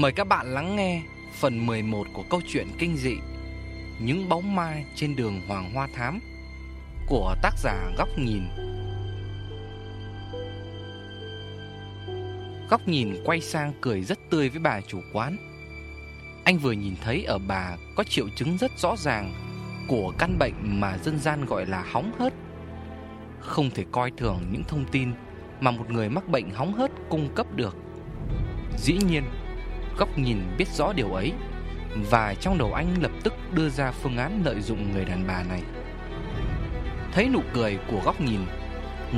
Mời các bạn lắng nghe phần 11 của câu chuyện kinh dị Những bóng ma trên đường Hoàng Hoa Thám của tác giả Góc Nhìn. Góc Nhìn quay sang cười rất tươi với bà chủ quán. Anh vừa nhìn thấy ở bà có triệu chứng rất rõ ràng của căn bệnh mà dân gian gọi là hóng hớt. Không thể coi thường những thông tin mà một người mắc bệnh hóng hớt cung cấp được. Dĩ nhiên, Góc nhìn biết rõ điều ấy, Và trong đầu anh lập tức đưa ra phương án lợi dụng người đàn bà này. Thấy nụ cười của góc nhìn,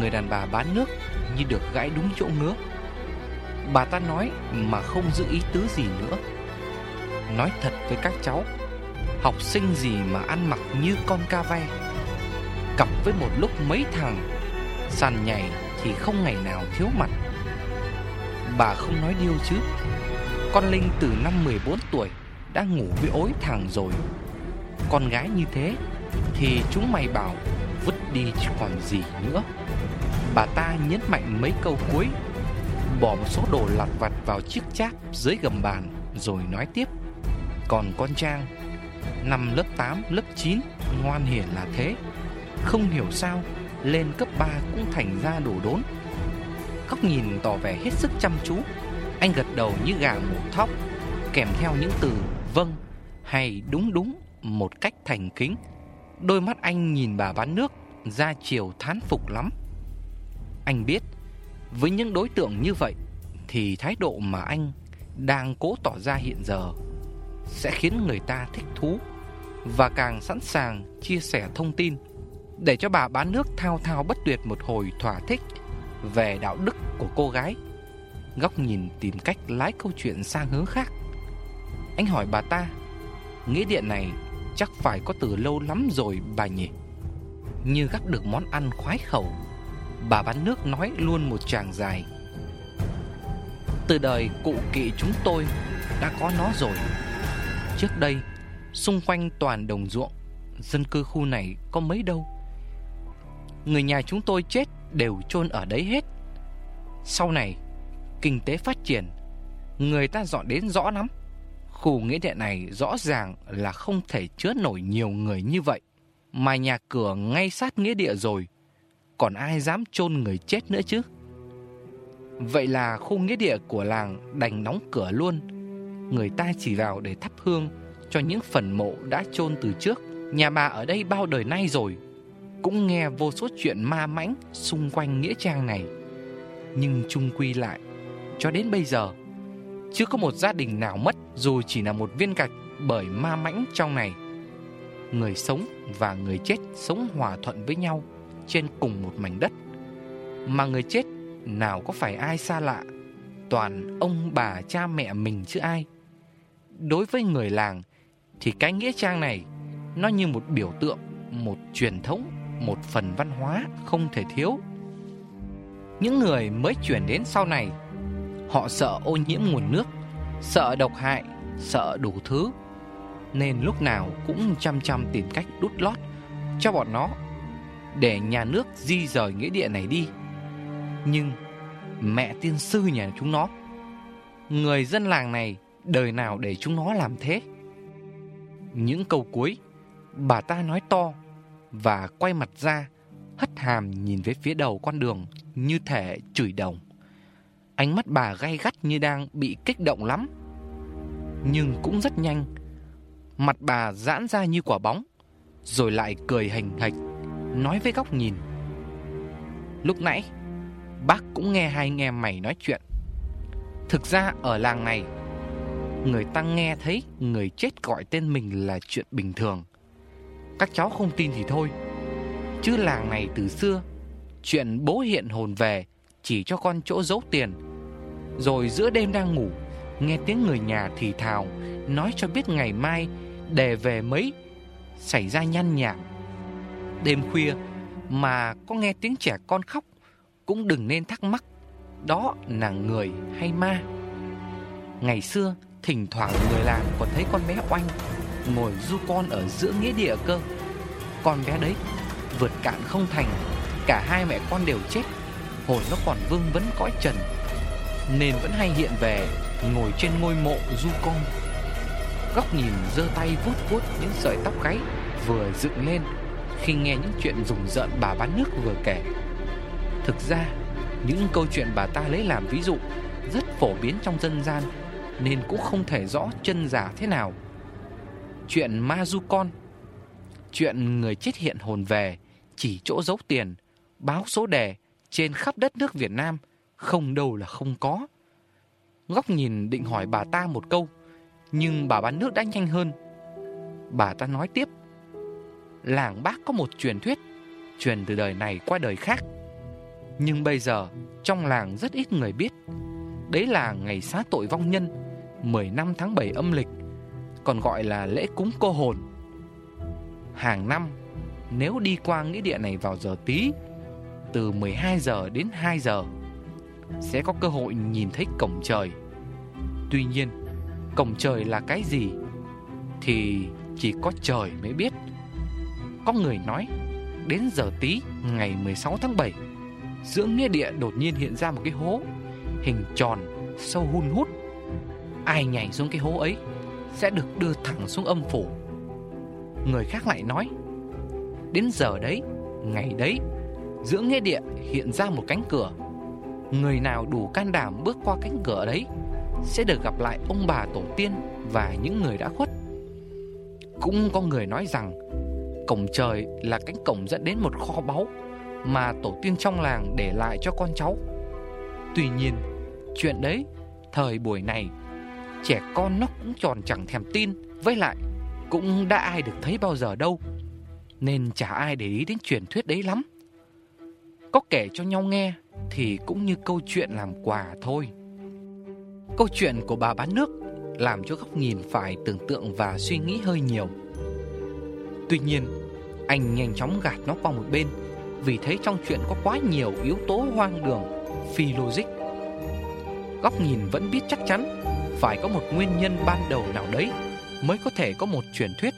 Người đàn bà bán nước như được gãi đúng chỗ ngứa. Bà ta nói mà không giữ ý tứ gì nữa. Nói thật với các cháu, Học sinh gì mà ăn mặc như con ca ve. Cặp với một lúc mấy thằng, Sàn nhảy thì không ngày nào thiếu mặt. Bà không nói điêu chứ con Linh từ năm 14 tuổi đã ngủ với ối thằng rồi. Con gái như thế thì chúng mày bảo vứt đi chứ còn gì nữa. Bà ta nhấn mạnh mấy câu cuối Bỏ một số đồ lặt vặt vào chiếc cháp dưới gầm bàn Rồi nói tiếp. Còn con Trang Năm lớp 8, lớp 9 Ngoan hiền là thế. Không hiểu sao Lên cấp 3 cũng thành ra đồ đốn. Góc nhìn tỏ vẻ hết sức chăm chú anh gật đầu như gà mổ thóc, Kèm theo những từ vâng hay đúng đúng một cách thành kính. Đôi mắt anh nhìn bà bán nước ra chiều thán phục lắm. Anh biết, Với những đối tượng như vậy Thì thái độ mà anh đang cố tỏ ra hiện giờ Sẽ khiến người ta thích thú Và càng sẵn sàng chia sẻ thông tin. Để cho bà bán nước thao thao bất tuyệt một hồi thỏa thích Về đạo đức của cô gái. Góc nhìn tìm cách lái câu chuyện sang hướng khác. Anh hỏi bà ta, Nghĩa điện này chắc phải có từ lâu lắm rồi, bà nhỉ? Như gắp được món ăn khoái khẩu, Bà bán nước nói luôn một tràng dài, Từ đời cụ kỵ chúng tôi đã có nó rồi. Trước đây, Xung quanh toàn đồng ruộng, Dân cư khu này có mấy đâu. Người nhà chúng tôi chết đều chôn ở đấy hết. Sau này kinh tế phát triển, người ta dọn đến rõ lắm. Khu nghĩa địa này rõ ràng là không thể chứa nổi nhiều người như vậy, mà nhà cửa ngay sát nghĩa địa rồi, còn ai dám chôn người chết nữa chứ? Vậy là khu nghĩa địa của làng đành đóng cửa luôn, người ta chỉ vào để thắp hương cho những phần mộ đã chôn từ trước. Nhà bà ở đây bao đời nay rồi, cũng nghe vô số chuyện ma mãnh xung quanh nghĩa trang này. Nhưng chung quy lại cho đến bây giờ. Chưa có một gia đình nào mất, Dù chỉ là một viên gạch bởi ma mãnh trong này. Người sống và người chết sống hòa thuận với nhau Trên cùng một mảnh đất. Mà người chết, nào có phải ai xa lạ? Toàn ông bà cha mẹ mình chứ ai? Đối với người làng, Thì cái nghĩa trang này, Nó như một biểu tượng, Một truyền thống, Một phần văn hóa không thể thiếu. Những người mới chuyển đến sau này Họ sợ ô nhiễm nguồn nước, Sợ độc hại, Sợ đủ thứ. Nên lúc nào cũng chăm chăm tìm cách đút lót Cho bọn nó Để nhà nước di rời nghĩa địa này đi. Nhưng Mẹ tiên sư nhà chúng nó, Người dân làng này Đời nào để chúng nó làm thế? Những câu cuối, Bà ta nói to Và quay mặt ra, Hất hàm nhìn về phía đầu con đường Như thể chửi đồng. Ánh mắt bà gay gắt như đang bị kích động lắm. Nhưng cũng rất nhanh, Mặt bà giãn ra như quả bóng, Rồi lại cười hình hạch, Nói với góc nhìn. Lúc nãy, Bác cũng nghe hai anh em mày nói chuyện. Thực ra ở làng này, Người ta nghe thấy Người chết gọi tên mình là chuyện bình thường. Các cháu không tin thì thôi. Chứ làng này từ xưa, Chuyện bố hiện hồn về Chỉ cho con chỗ giấu tiền rồi giữa đêm đang ngủ, Nghe tiếng người nhà thì thào, Nói cho biết ngày mai Đề về mấy Xảy ra nhăn nhạc Đêm khuya Mà có nghe tiếng trẻ con khóc, Cũng đừng nên thắc mắc, Đó là người hay ma. Ngày xưa, Thỉnh thoảng người làng còn thấy con bé oanh Ngồi du con ở giữa nghĩa địa cơ. Con bé đấy Vượt cạn không thành, Cả hai mẹ con đều chết Hồi nó còn vương vấn cõi trần nên vẫn hay hiện về ngồi trên ngôi mộ du con. Góc nhìn giơ tay vuốt vuốt những sợi tóc gáy vừa dựng lên khi nghe những chuyện rùng rợn bà bán nước vừa kể. Thực ra, những câu chuyện bà ta lấy làm ví dụ rất phổ biến trong dân gian nên cũng không thể rõ chân giả thế nào. Chuyện ma du con, chuyện người chết hiện hồn về, chỉ chỗ giấu tiền, báo số đề trên khắp đất nước Việt Nam, không đâu là không có. Góc nhìn định hỏi bà ta một câu, nhưng bà bán nước đã nhanh hơn. Bà ta nói tiếp, làng bác có một truyền thuyết, truyền từ đời này qua đời khác. Nhưng bây giờ, trong làng rất ít người biết. Đấy là ngày xá tội vong nhân, 15 tháng 7 âm lịch, còn gọi là lễ cúng cô hồn. Hàng năm, nếu đi qua nghĩa địa này vào giờ tí, từ 12 giờ đến 2 giờ, sẽ có cơ hội nhìn thấy cổng trời. Tuy nhiên, cổng trời là cái gì thì chỉ có trời mới biết. Có người nói, đến giờ tí ngày 16 tháng 7, giữa nghĩa địa đột nhiên hiện ra một cái hố hình tròn sâu hun hút. Ai nhảy xuống cái hố ấy sẽ được đưa thẳng xuống âm phủ. Người khác lại nói, đến giờ đấy, ngày đấy, giữa nghĩa địa hiện ra một cánh cửa. Người nào đủ can đảm bước qua cánh cửa đấy sẽ được gặp lại ông bà tổ tiên và những người đã khuất. Cũng có người nói rằng cổng trời là cánh cổng dẫn đến một kho báu mà tổ tiên trong làng để lại cho con cháu. Tuy nhiên, chuyện đấy, thời buổi này, trẻ con nó cũng tròn chẳng thèm tin, với lại cũng đã ai được thấy bao giờ đâu, nên chả ai để ý đến truyền thuyết đấy lắm. Có kể cho nhau nghe thì cũng như câu chuyện làm quà thôi. Câu chuyện của bà bán nước làm cho góc nhìn phải tưởng tượng và suy nghĩ hơi nhiều. Tuy nhiên, anh nhanh chóng gạt nó qua một bên vì thấy trong chuyện có quá nhiều yếu tố hoang đường, phi logic. Góc nhìn vẫn biết chắc chắn phải có một nguyên nhân ban đầu nào đấy mới có thể có một truyền thuyết.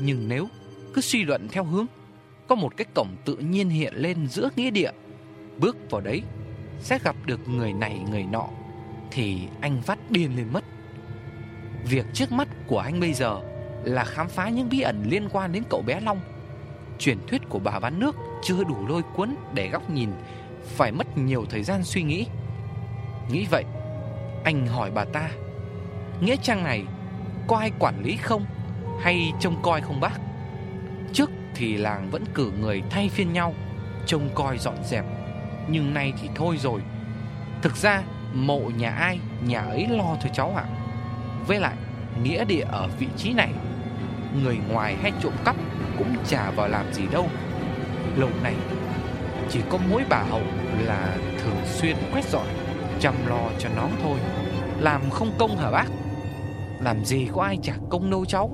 Nhưng nếu cứ suy luận theo hướng có một cái cổng tự nhiên hiện lên giữa nghĩa địa, bước vào đấy sẽ gặp được người này người nọ thì anh phát điên lên mất. Việc trước mắt của anh bây giờ là khám phá những bí ẩn liên quan đến cậu bé Long. Truyền thuyết của bà bán nước chưa đủ lôi cuốn để góc nhìn, phải mất nhiều thời gian suy nghĩ. Nghĩ vậy, anh hỏi bà ta, nghĩa trang này có ai quản lý không hay trông coi không bác? Thì làng vẫn cử người thay phiên nhau trông coi dọn dẹp, nhưng nay thì thôi rồi. Thực ra mộ nhà ai, nhà ấy lo cho cháu ạ. Với lại, nghĩa địa ở vị trí này, người ngoài hay trộm cắp cũng chả vào làm gì đâu. Lâu này, chỉ có mỗi bà Hậu là thường xuyên quét dọn, chăm lo cho nó thôi. Làm không công hả bác? Làm gì có ai trả công đâu cháu.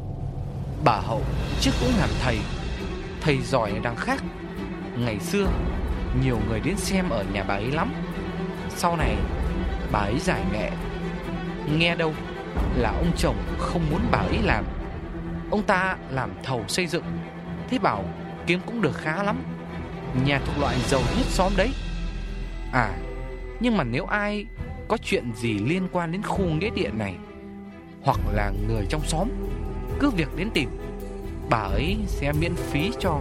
Bà Hậu trước cũng làm thầy, thầy giỏi ở đằng khác. Ngày xưa, nhiều người đến xem ở nhà bà ấy lắm. Sau này bà ấy giải nghệ. Nghe đâu là ông chồng không muốn bà ấy làm. Ông ta làm thầu xây dựng. Thế bảo kiếm cũng được khá lắm. Nhà thuộc loại giàu nhất xóm đấy. À Nhưng mà nếu ai có chuyện gì liên quan đến khu nghĩa địa này Hoặc là người trong xóm Cứ việc đến tìm. Bà ấy sẽ miễn phí cho.